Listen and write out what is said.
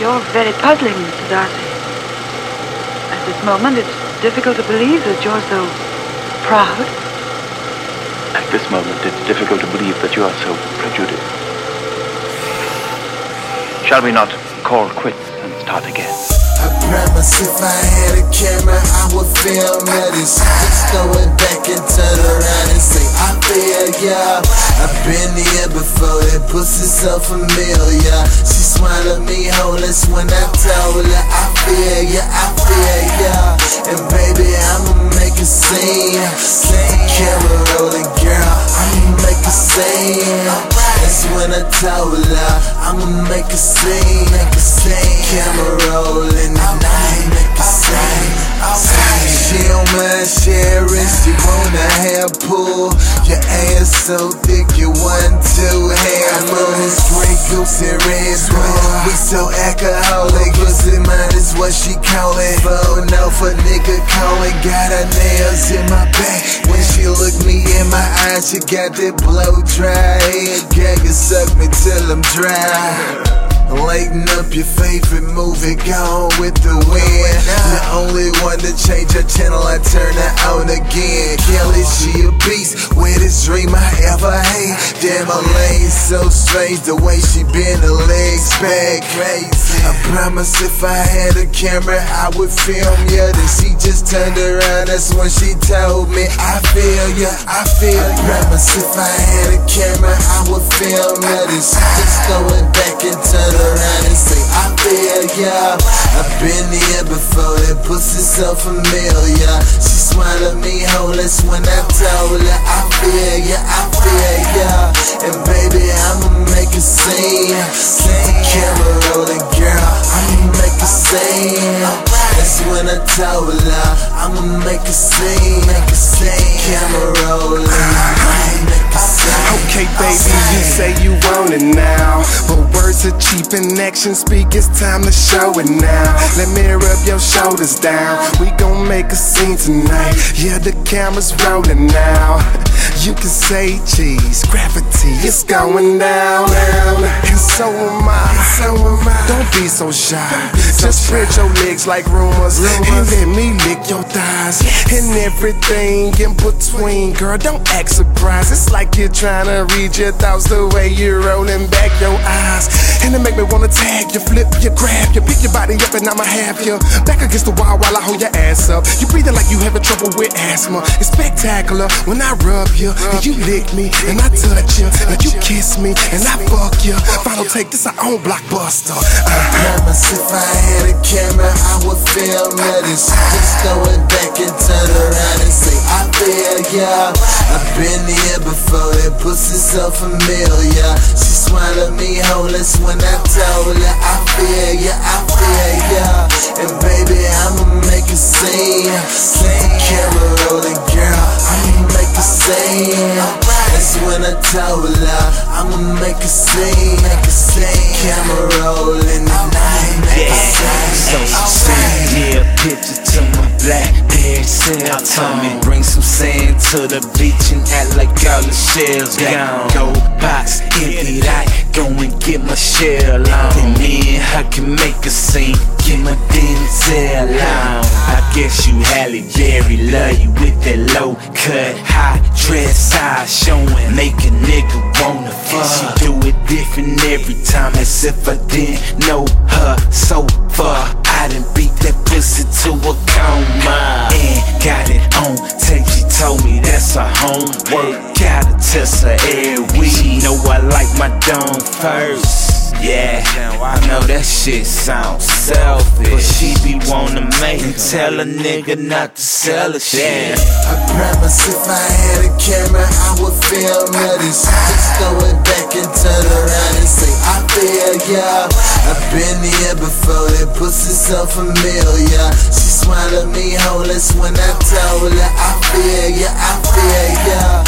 You're very puzzling, Mr. Darcy. At this moment, it's difficult to believe that you're so proud. At this moment, it's difficult to believe that you are so prejudiced. Shall we not call quits and start again? Promise if I had a camera, I would film it. Just going back and turn around and say, I feel ya. I've been here before, that pussy so familiar. She swallowed me homeless when I told her, I feel ya, I feel ya. And baby, I'ma make a scene. Keep the camera rolling, girl. I'ma make a scene. That's when I told her, I'ma make a scene. Make a scene. Camera rolling night, make a scene. Mind sharing, she wanna have pool. Your ass so thick, you want to Grey Goose and red bull. We so alcoholic, pussy mine is what she call it. Phone off a nigga calling, got her nails in my back. When she look me in my eyes, she got that blow dry. Gag and suck me till I'm dry. Lighten up your favorite movie, gone with the wind. The only one to change her channel, I turn her on again. Kelly, she a beast, wettest dream I ever had. Damn, her lane so strange, the way she bend her legs back. Crazy. I promise if I had a camera, I would film ya. Then she just turned around, that's when she told me, I feel ya, I feel ya. I promise if I had a camera, Film ya. Then she just going back and turn around and say, I feel ya. I've been here before, that pussy so familiar. She swallowed me homeless when I told her, I feel ya, I feel ya. And baby, I'ma make a scene. Keep the camera rolling, girl. I'ma make a scene. That's when I told her, I'ma make a scene. Make a scene. Camera rolling, I'ma make a scene. Okay, baby, say you want it now. But words are cheap and actions speak, it's time to show it now. Let me rub your shoulders down. We gon' make a scene tonight. Yeah, the camera's rolling now. You can say cheese, gravity, it's going down. And so am I. So. Don't be so shy. Just spread your legs like rumors. And let me lick your thighs. And everything in between, girl, don't act surprised. It's like you're trying to read your thoughts the way you're rolling back your eyes. And it make me wanna tag you, flip you, grab you, pick your body up, and I'ma have you back against the wall while I hold your ass up. You breathing like you having trouble with asthma. It's spectacular when I rub you, and you lick me, and I touch you, and you kiss me, and I fuck you. Final take this our own blockbuster. Uh, promise if I had a camera, I would film it. She just going back and turn around and say, I feel ya. I've been here before, that pussy so familiar. She swallowed me homeless when I told her, I feel ya, I feel ya. And baby, I'ma make a scene. That's when I told her, I'ma make a scene. Make a scene. Camera rolling, and I make a So scene. send me a picture to my black Excel Tell me. bring some sand to the beach and act like all the shells gone. Go box, empty that, go and get my shell on. Then me and her can make a scene, get my Denzel on. I guess you Halle Berry, love you with that low cut High dress, eyes showing, make a nigga wanna fuck. She do it different every time as if I didn't know her so far. I done beat that pussy to a coma And got it on tape, she told me that's her homework. Gotta test her every week. She know I like my dome first yeah, I know that shit sounds selfish But she be wanna make me tell a nigga not to sell a shit I promise if I had a camera, I would film it. And just going back and turn around and say, I feel ya. I've been here before, that pussy so familiar. She swallowed me homeless when I told her, I feel ya, I feel ya.